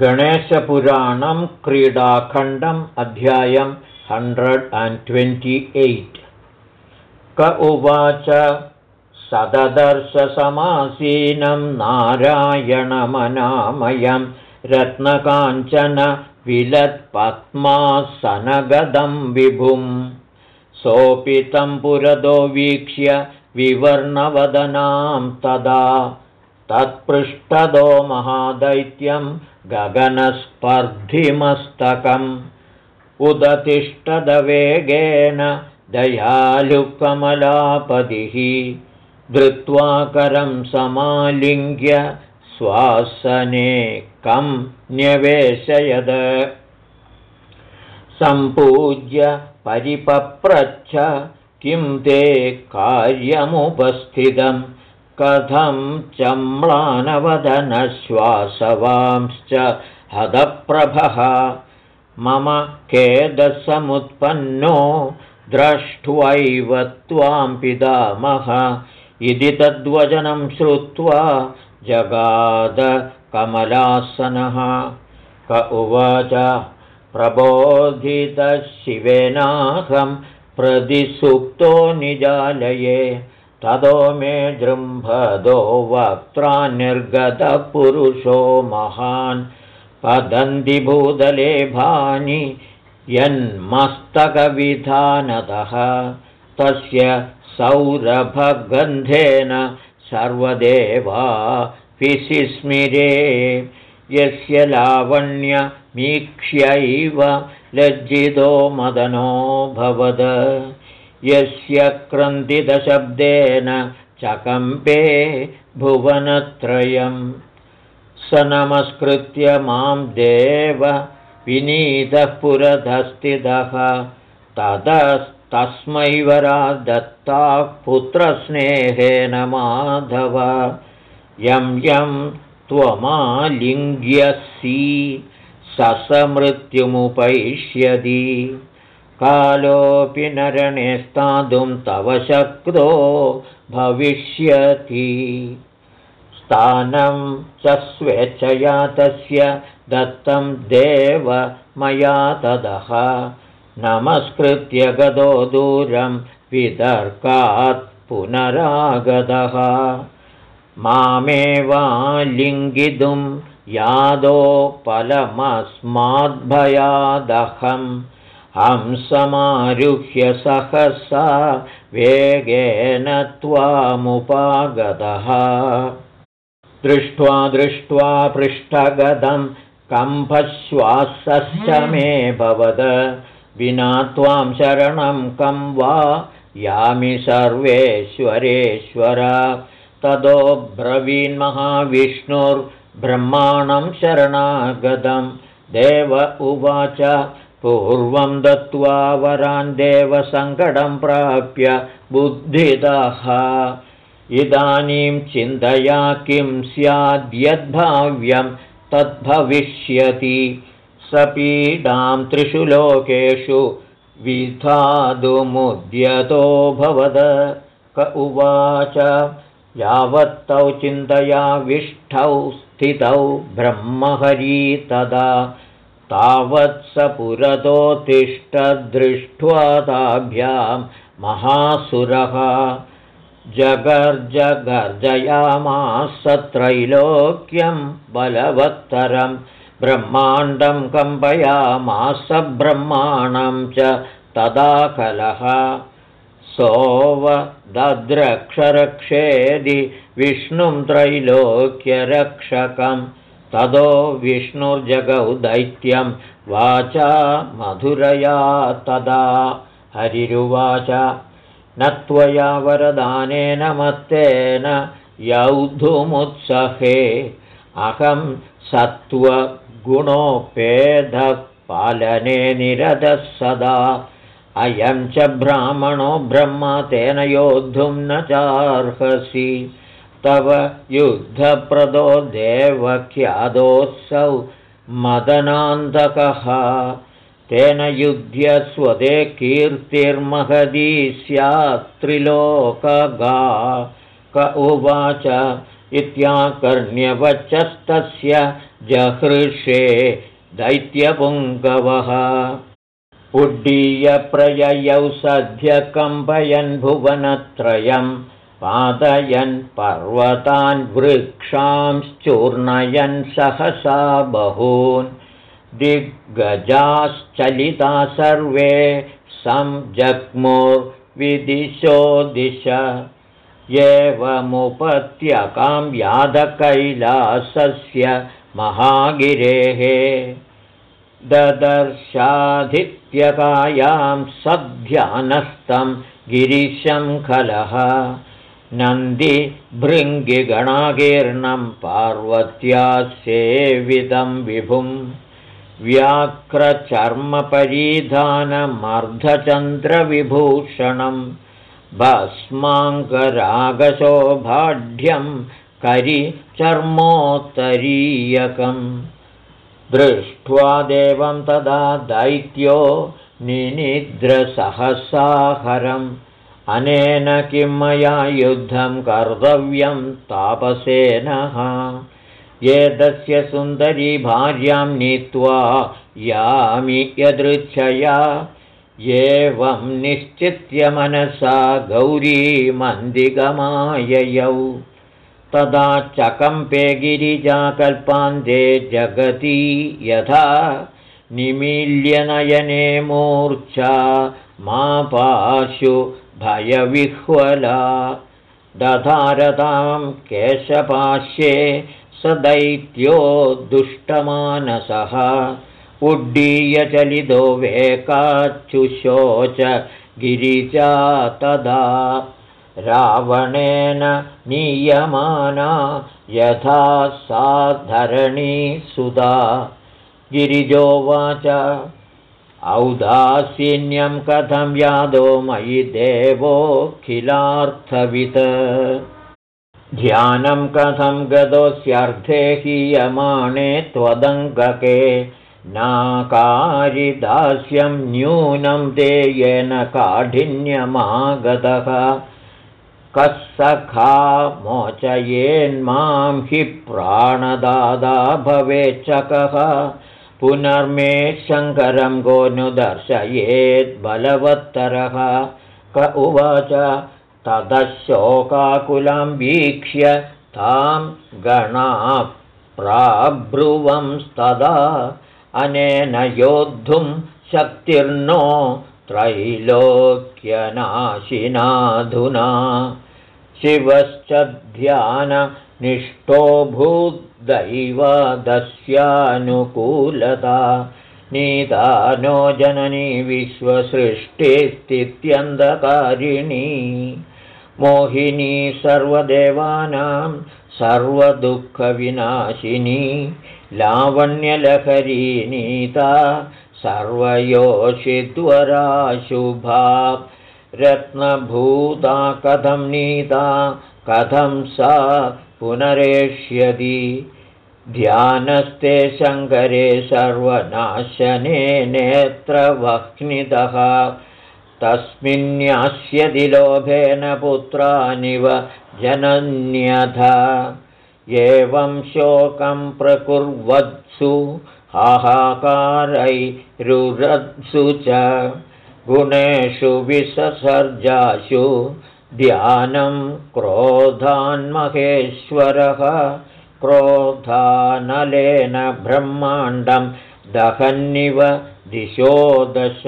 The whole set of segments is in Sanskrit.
गणेशपुराणं क्रीडाखण्डम् अध्यायं हण्ड्रेड् अण्ड् ट्वेण्टि एय्ट् क उवाच सददर्शसमासीनं नारायणमनामयं रत्नकाञ्चन विलत्पद्मासनगदं विभुं। सोपितं पुरदो वीक्ष्य विवर्णवदनां तदा। तत्पृष्ठदो महादैत्यं गगनस्पर्धिमस्तकम् उदतिष्ठदवेगेन दयालुकमलापतिः धृत्वा करं समालिङ्ग्य स्वासने कं न्यवेशयद। सम्पूज्य परिपप्रच्छ किं ते कार्यमुपस्थितं कथं चम्लानवदनश्वासवांश्च हदप्रभः। मम खेदसमुत्पन्नो द्रष्ट्वैव त्वां पितामह। इति तद्वचनं श्रुत्वा जगादकमलासनः क उवाच प्रबोधितशिवेनाहं प्रतिसुप्तो निजालये ततो मे जृम्भदो वक्त्रा निर्गतपुरुषो महान्। पदन्तिभूतले भानि यन्मस्तकविधानतः। तस्य सौरभगन्धेन सर्वदेवा विशिस्मिरे यस्य लावण्यमीक्ष्यैव लज्जितो मदनो भवद यस्य क्रन्दितशब्देन चकम्पे भुवनत्रयम्। स नमस्कृत्य मां देव विनीतः पुरधस्थितः ततस्तस्मै वरा दत्ताः पुत्रस्नेहेन माधव। यं यं त्वमालिङ्ग्यसि। ससमृत्युमुपैष्यति कालोऽपि नरणे स्थातुं तव शक्तो भविष्यति। स्थानं च स्वेच्छया तस्य दत्तं देव मया तदः। नमस्कृत्य गतो दूरं वितर्कात् पुनरागतः। मामेवालिङ्गितुं यादोपलमस्माद्भयादहं हंसमारुह्य सहसा वेगेन त्वामुपागतः। दृष्ट्वा दृष्ट्वा पृष्ठगतं कम्भश्वासश्च मे भवद। विना त्वां शरणं कं वा यामि सर्वेश्वरेश्वर। ततो ब्रवीन्महाविष्णुर्ब्रह्माणं शरणागतं। देव उवाच पूर्वं दत्त्वा वरान् देवसङ्कटं प्राप्य बुद्धिदः। इदानीं चिन्तया किं स्याद्यद्भाव्यं तद्भविष्यति। सपीडां त्रिषु लोकेषु विधातुमुद्यतो भवद। क उवाच यावत्तौ चिन्तया विष्ठौ स्थितौ ब्रह्महरी तदा तावत्स पुरतोत्तिष्ठदृष्ट्वा ताभ्यां महासुरः। जगर्जगर्जयामासत्रैलोक्यं बलवत्तरं ब्रह्माण्डं कम्पयामास ब्रह्माणं च तदा कलः सोऽवदद्रक्षरक्षेदि विष्णुं त्रैलोक्यरक्षकं ततो विष्णुर्जगौ दैत्यं वाचा मधुरया तदा। हरिरुवाच न त्वया वरदानेन मत्तेन यौधुमुत्सहे। अहं सत्त्वगुणोपेदः पालने निरतः सदा। अयं च ब्राह्मणो ब्रह्म तेन योद्धुं न चार्हसि तव युद्धप्रदो देवख्यादोऽसौ मदनान्तकः। तेन युध्यस्वदे कीर्तिर्महदी स्यात् त्रिलोकगा। क उवाच इत्याकर्ण्यवचस्तस्य जहृषे दैत्यपुङ्गवः। उड्डीयप्रययौ सद्य कम्पयन् भुवनत्रयं पादयन् पर्वतान् वृक्षांश्चूर्णयन् सहसा बहून्। दिग्गजाश्चलिता सर्वे संजग्मुर्विदिशो दिश। एवमुपत्यकां यादकैलासस्य महागिरेः। ददर्शाधित्यकायां सध्यानस्थं गिरिशं खलः नन्दिभृङ्गिगणाकीर्णं पार्वत्या सेवितं विभुम् व्याघ्रचर्मपरीधानमर्धचन्द्रविभूषणं भस्माङ्गरागशोभाढ्यं दृष्ट्वा देवं तदा दैत्यो निनिद्रसहसाहरम् अनेन किं मया युद्धं कर्तव्यं तापसेनः। एतस्य सुन्दरी भार्यां नीत्वा यामि यदृच्छया। एवं निश्चित्य मनसा गौरीमन्दिगमाययौ तदा चकम्पे गिरिजाकल्पान्ते जगती यथा निमील्यनयने मूर्च्छा मा पाशु भयविह्वला। दधारतां केशपाश्ये स दैत्यो दुष्टमानसः उड्डीयचलितो वेकाच्युशोच गिरिजा तदा। रावणेन नीयमाना यथा सा धरणी सुधा गिरिजोवाच औदासीन्यं कथं यादो मयि देवोऽखिलार्थवित्। ध्यानं कथं गतोऽस्यर्थे हीयमाणे त्वदङ्गके। नाकारिदास्यं न्यूनं ते येन काठिन्यमागतः। कः सखा मोचयेन्मां हि प्राणदादा भवेच्चकः पुनर्मे शङ्करं गो नु दर्शयेद्बलवत्तरः क उवाच ततः शोकाकुलं वीक्ष्य तां गणाः प्राब्रुवंस्तदा। अनेन योद्धुं शक्तिर्नो त्रैलोक्यनाशिनाधुना। शिवश्च ध्याननिष्ठो भूदैवदस्यानुकूलता नीता नो जननी विश्वसृष्टिस्थित्यन्धकारिणी। मोहिनी सर्वदेवानां सर्वदुःखविनाशिनी लावण्यलहरी नीता सर्वयोषिद्वराशुभा। रत्नभूता कथं नीता कथं सा पुनरेष्यति। ध्यानस्ते शङ्करे सर्वनाशने नेत्रवह्नितः। तस्मिन्यास्यति लोभेन पुत्रानिव जनन्यथ। एवं शोकं प्रकुर्वत्सु हाहाकारैरुरत्सु च। गुणेषु विससर्जासु ध्यानं क्रोधान्महेश्वरः। क्रोधानलेन ब्रह्माण्डं दहन्निव दिशो दश।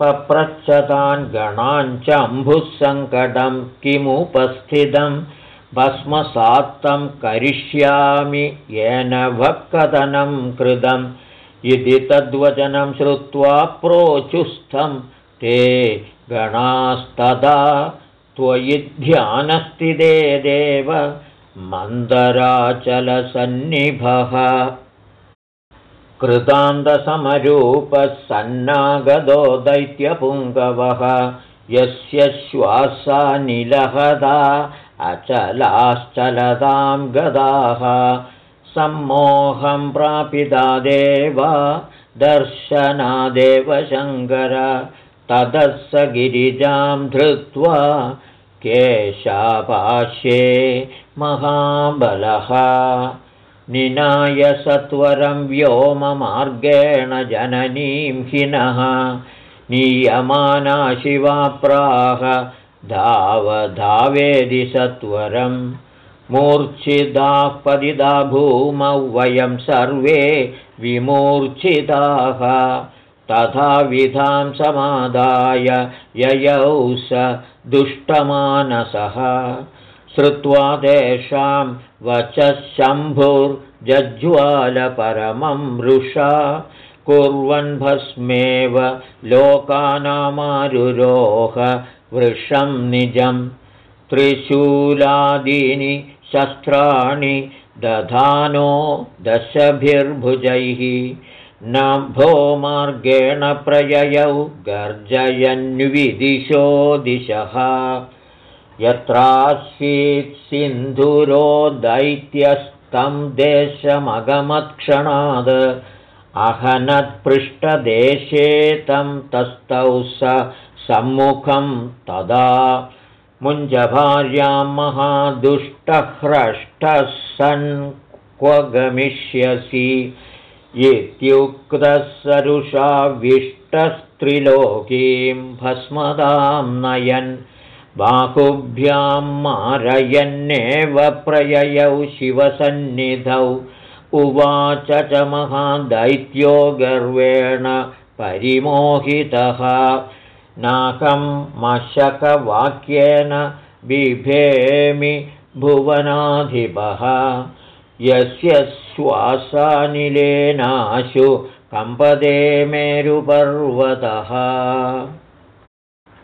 पप्रच्छतान् गणाञ्चम्भुःसङ्कटं किमुपस्थितं। भस्मसात्तं करिष्यामि येन भक्कथनं कृतम् इति तद्वचनं श्रुत्वा प्रोचुस्थं ते गणास्तदा त्वयि ध्यानस्थिते देव मन्दराचलसन्निभः। कृतान्तसमरूपः सन्नागदो दैत्यपुङ्गवः यस्य श्वासानिलहदा अचलाश्चलतां गदाः। सम्मोहं प्रापिता देव दर्शनादेव शङ्कर ततः स गिरिजां धृत्वा केशापाश्ये महाबलः। निनाय सत्वरं व्योममार्गेण जननीं हिनः। नीयमाना शिवाप्राह धावधावेदि सत्वरं। मूर्च्छिदाः पदिदा भूमौ वयं सर्वे विमूर्च्छिताः तथा विधां समादाय ययौ स दुष्टमानसः। श्रुत्वा तेषां वचः शम्भुर्जज्ज्वालपरमं मृषा कुर्वन् भस्मेव लोकानामारुरोह वृषं निजं त्रिशूलादीनि शस्त्राणि दधानो दशभिर्भुजैः नभो मार्गेण प्रययौ गर्जयन्विदिशो दिशः। यत्रासीत् सिन्धुरो दैत्यस्तं देशमगमत्क्षणाद् अहनत्पृष्ठदेशे तं तस्थौ स सम्मुखं तदा। मुञ्जभार्यां महादुष्टह्रष्टः सन् क्व गमिष्यसि इत्युक्तः सरुषाविष्टस्त्रिलोकीं भस्मदां नयन् बाहुभ्यां मारयन्नेव प्रययौ शिवसन्निधौ। उवाच च महादैत्यो गर्वेण परिमोहितः। नाकं मशकवाक्येन बिभेमि भुवनाधिपः यस्य श्वासानिलेनाशु कम्पदे मेरुपर्वतः।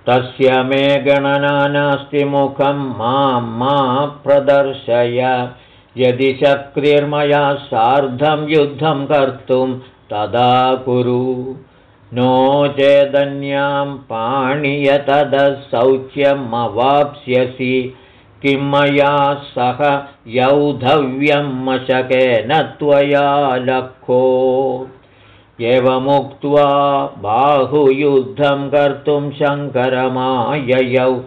तस्य मे गणना नास्ति मुखं मां मा प्रदर्शय। यदि शक्तिर्मया सार्धं युद्धं कर्तुं तदा कुरु। नो चेदन्यां पाणियतदः सौख्यमवाप्स्यसि किं मया सह यौधव्यं मशकेन त्वया लक्को एवमुक्त्वा बाहुयुद्धं कर्तुं शङ्करमाययौ।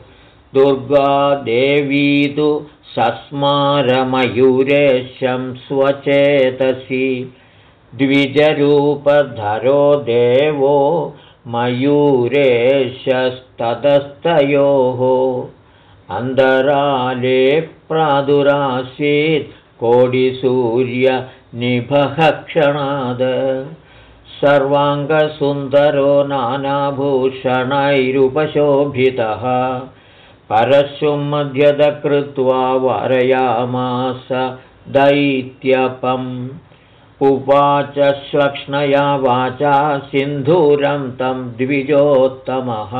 दुर्गादेवी तु सस्मारमयूरेशं स्वचेतसि। द्विजरूपधरो देवो मयूरेशस्ततस्तयोः अन्तराले प्रादुरासीत् कोडिसूर्यनिभः क्षणाद सर्वाङ्गसुन्दरो नानाभूषणैरुपशोभितः। परशुं मध्यदकृत्वा वारयामास दैत्यपम्। उवाच श्लक्ष्णया वाचा सिन्धूरं तं द्विजोत्तमः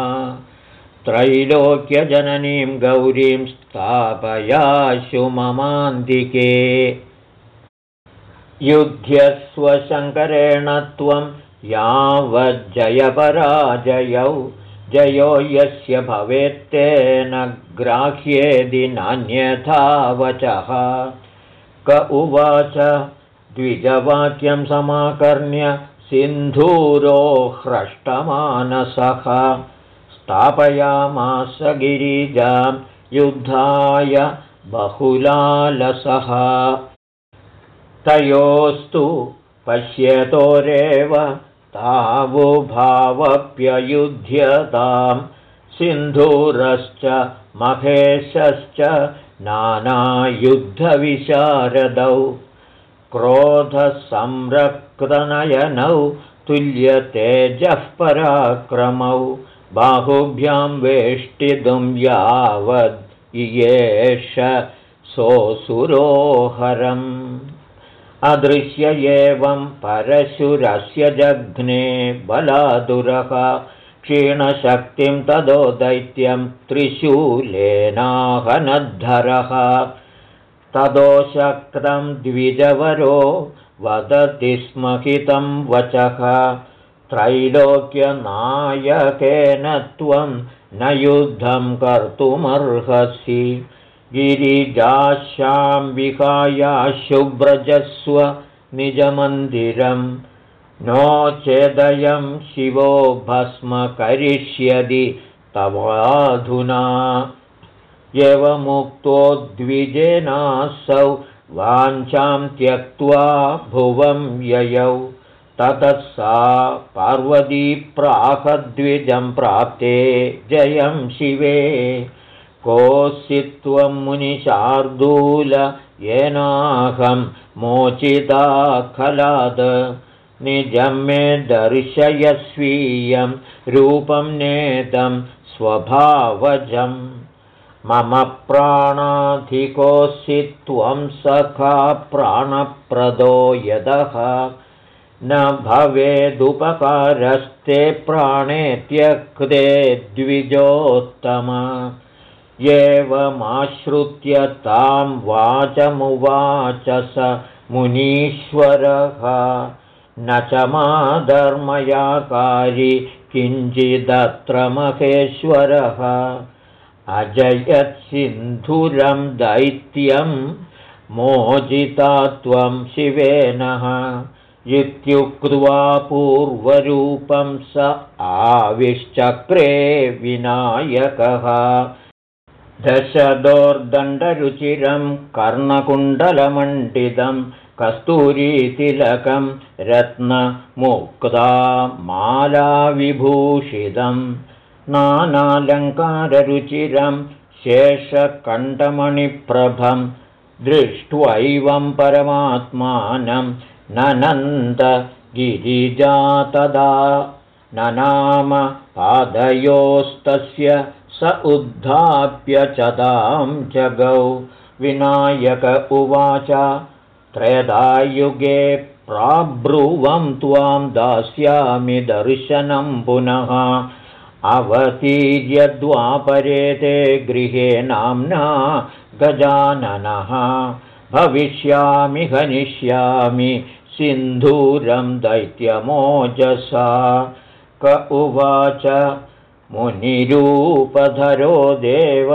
त्रैलोक्यजननीं गौरीं स्थापयाशु ममान्तिके। युध्यस्वशङ्करेण त्वं यावज्जयपराजयौ जयो यस्य भवेत्तेन ग्राह्येदि नान्यथा वचः क उवाच द्विजवाक्यं समाकर्ण्य सिन्धूरो ह्रष्टमानसः स्थापयामास गिरिजां युद्धाय बहुलालसः। तयोस्तु पश्यतोरेव तावुभावप्ययुध्यतां सिन्धूरश्च महेशश्च नानायुद्धविशारदौ। क्रोधसंरक्तनयनौ तुल्यतेजः पराक्रमौ बाहुभ्यां वेष्टितुं यावद् इयेष सोऽसुरोहरम्। अदृश्य एवं परशुरस्य जघ्ने बलादुरः क्षीणशक्तिं तदो दैत्यं त्रिशूलेनाहनद्धरः। तदो शक्तं द्विजवरो वदति स्महितं वचः त्रैलोक्यनायकेन त्वं न युद्धं कर्तुमर्हसि। गिरिजाशां शुभ्रजस्व निजमन्दिरं। नो चेदयं शिवो भस्म करिष्यति तवाधुना। एवमुक्तो द्विजेनासौ वाञ्छां त्यक्त्वा भुवं ययौ ततः सा पार्वतीप्राहद्विजं प्राप्ते। जयं शिवे। कोऽसि त्वं मुनिशार्दूल येनाहं मोचिता खलाद। निजं मे दर्शयस्वीयं रूपं नेदं स्वभावजम् मम प्राणाधिकोऽसि त्वं सखा प्राणप्रदो यदः न भवेदुपकारस्ते प्राणे त्यक्ते द्विजोत्तम। एवमाश्रित्य तां वाचमुवाच स मुनीश्वरः। न च माधर्मयाकारि किञ्चिदत्र महेश्वरः। अजयत्सिन्धुरं दैत्यं मोजिता त्वं शिवेनः इत्युक्त्वा पूर्वरूपं स आविश्चक्रे विनायकः। दशदोर्दण्डरुचिरं कर्णकुण्डलमण्डितं कस्तूरीतिलकं रत्नमुक्ता मालाविभूषितम् नानालङ्काररुचिरं शेषकण्ठमणिप्रभं दृष्ट्वैवं परमात्मानं ननन्दगिरिजातदा ननाम पादयोस्तस्य स उद्धाप्य च तां जगौ। विनायक उवाच त्रयदायुगे प्राब्रुवं त्वां दास्यामि दर्शनं पुनः। अवतीर्यद्वापरे ते गृहे नाम्ना गजाननः भविष्यामि हनिष्यामि सिन्धूरं दैत्यमोजसा। क उवाच मुनिरूपधरो देव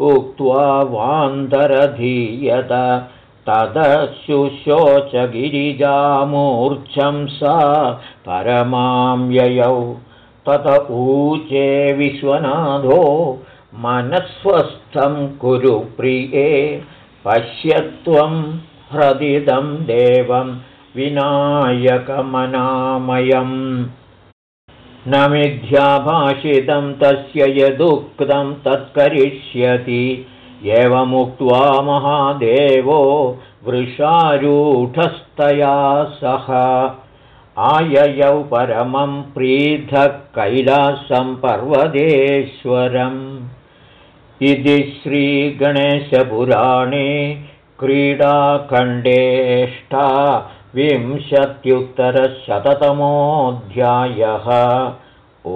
उक्त्वा वान्तरधीयत गिरिजामूर्च्छं सा परमां ययौ। तत ऊचे विश्वनाथो मनस्वस्थं कुरु प्रिये पश्यत्वं ह्रदिदं देवं विनायकमनामयम्। न मिथ्याभाषितं तस्य यदुक्तं तत्करिष्यति एवमुक्त्वा महादेवो वृषारूढस्तया सह। आययौ परमं प्रीधः कैलासं पर्वदेश्वरम् इति श्रीगणेशपुराणे क्रीडाखण्डेष्टा विंशत्युत्तरशततमोऽध्यायः। ओ